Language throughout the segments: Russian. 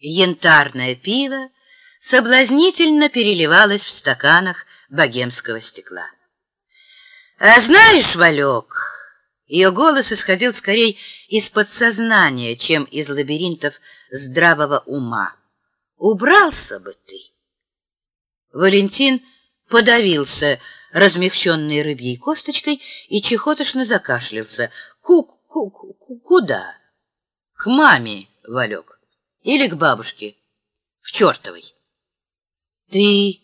Янтарное пиво соблазнительно переливалось в стаканах богемского стекла. «А знаешь, Валек...» Ее голос исходил скорее из подсознания, чем из лабиринтов здравого ума. «Убрался бы ты!» Валентин подавился размягченной рыбьей косточкой и чехотошно закашлялся. «Ку-ку-ку! Куда?» «К маме, Валек. Или к бабушке. В чертовой». «Ты...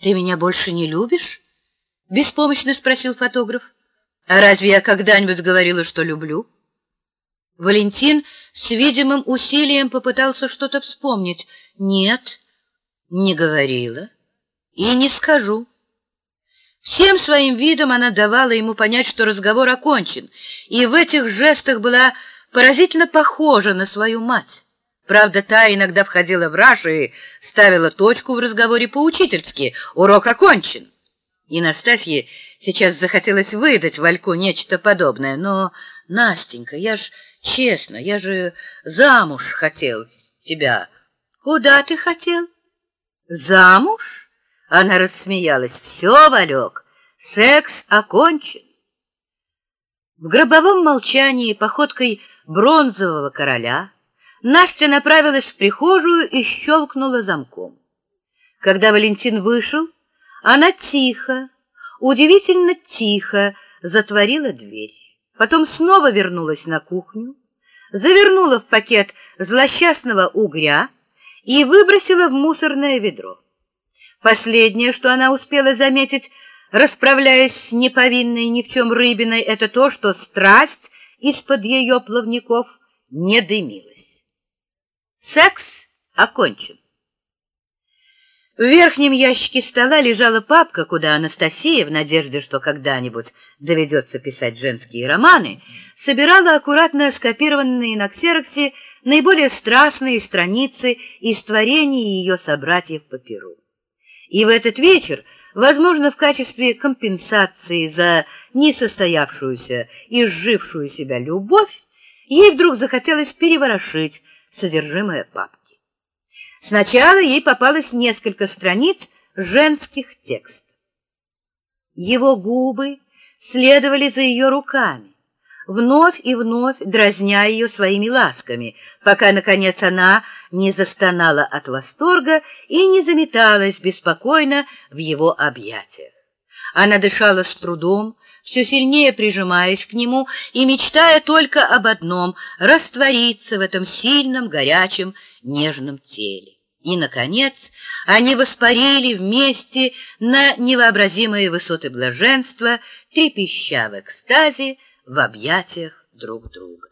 ты меня больше не любишь?» — беспомощно спросил фотограф. «А разве я когда-нибудь говорила, что люблю?» Валентин с видимым усилием попытался что-то вспомнить. «Нет, не говорила и не скажу». Всем своим видом она давала ему понять, что разговор окончен, и в этих жестах была поразительно похожа на свою мать. Правда, та иногда входила в раж и ставила точку в разговоре поучительски. Урок окончен. И Настасье сейчас захотелось выдать Вальку нечто подобное. Но, Настенька, я ж честно, я же замуж хотел тебя. Куда ты хотел? Замуж? Она рассмеялась. Все, Валек, секс окончен. В гробовом молчании походкой бронзового короля Настя направилась в прихожую и щелкнула замком. Когда Валентин вышел, она тихо, удивительно тихо затворила дверь. Потом снова вернулась на кухню, завернула в пакет злосчастного угря и выбросила в мусорное ведро. Последнее, что она успела заметить, расправляясь с неповинной ни в чем рыбиной, это то, что страсть из-под ее плавников не дымилась. Секс окончен. В верхнем ящике стола лежала папка, куда Анастасия, в надежде, что когда-нибудь доведется писать женские романы, собирала аккуратно скопированные на ксероксе наиболее страстные страницы из творений ее собратьев по перу. И в этот вечер, возможно, в качестве компенсации за несостоявшуюся и сжившую себя любовь, ей вдруг захотелось переворошить содержимое папки. Сначала ей попалось несколько страниц женских текстов. Его губы следовали за ее руками, вновь и вновь дразня ее своими ласками, пока, наконец, она не застонала от восторга и не заметалась беспокойно в его объятиях. Она дышала с трудом, все сильнее прижимаясь к нему и мечтая только об одном — раствориться в этом сильном, горячем, нежном теле. И, наконец, они воспарили вместе на невообразимые высоты блаженства, трепеща в экстазе в объятиях друг друга.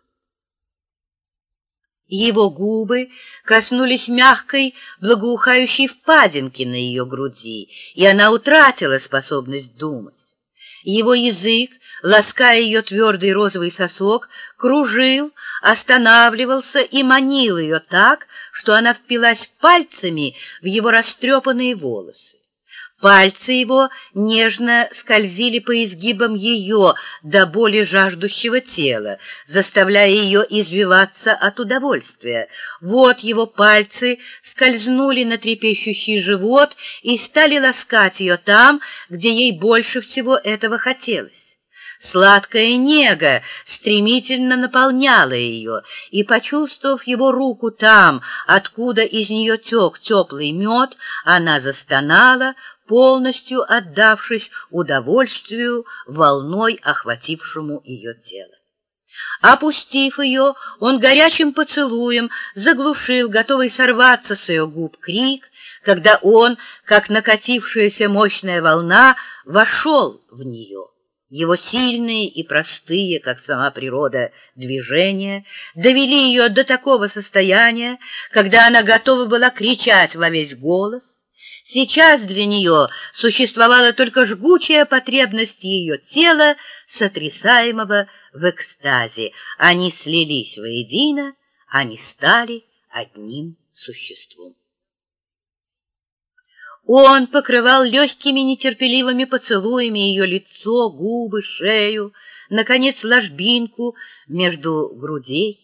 Его губы коснулись мягкой, благоухающей впадинки на ее груди, и она утратила способность думать. Его язык, лаская ее твердый розовый сосок, кружил, останавливался и манил ее так, что она впилась пальцами в его растрепанные волосы. Пальцы его нежно скользили по изгибам ее до боли жаждущего тела, заставляя ее извиваться от удовольствия. Вот его пальцы скользнули на трепещущий живот и стали ласкать ее там, где ей больше всего этого хотелось. Сладкая нега стремительно наполняла ее, и, почувствовав его руку там, откуда из нее тек теплый мед, она застонала, полностью отдавшись удовольствию волной, охватившему ее тело. Опустив ее, он горячим поцелуем заглушил, готовый сорваться с ее губ крик, когда он, как накатившаяся мощная волна, вошел в нее. Его сильные и простые, как сама природа, движения довели ее до такого состояния, когда она готова была кричать во весь голос, Сейчас для нее существовала только жгучая потребность ее тела, сотрясаемого в экстазе. Они слились воедино, они стали одним существом. Он покрывал легкими нетерпеливыми поцелуями ее лицо, губы, шею, наконец, ложбинку между грудей.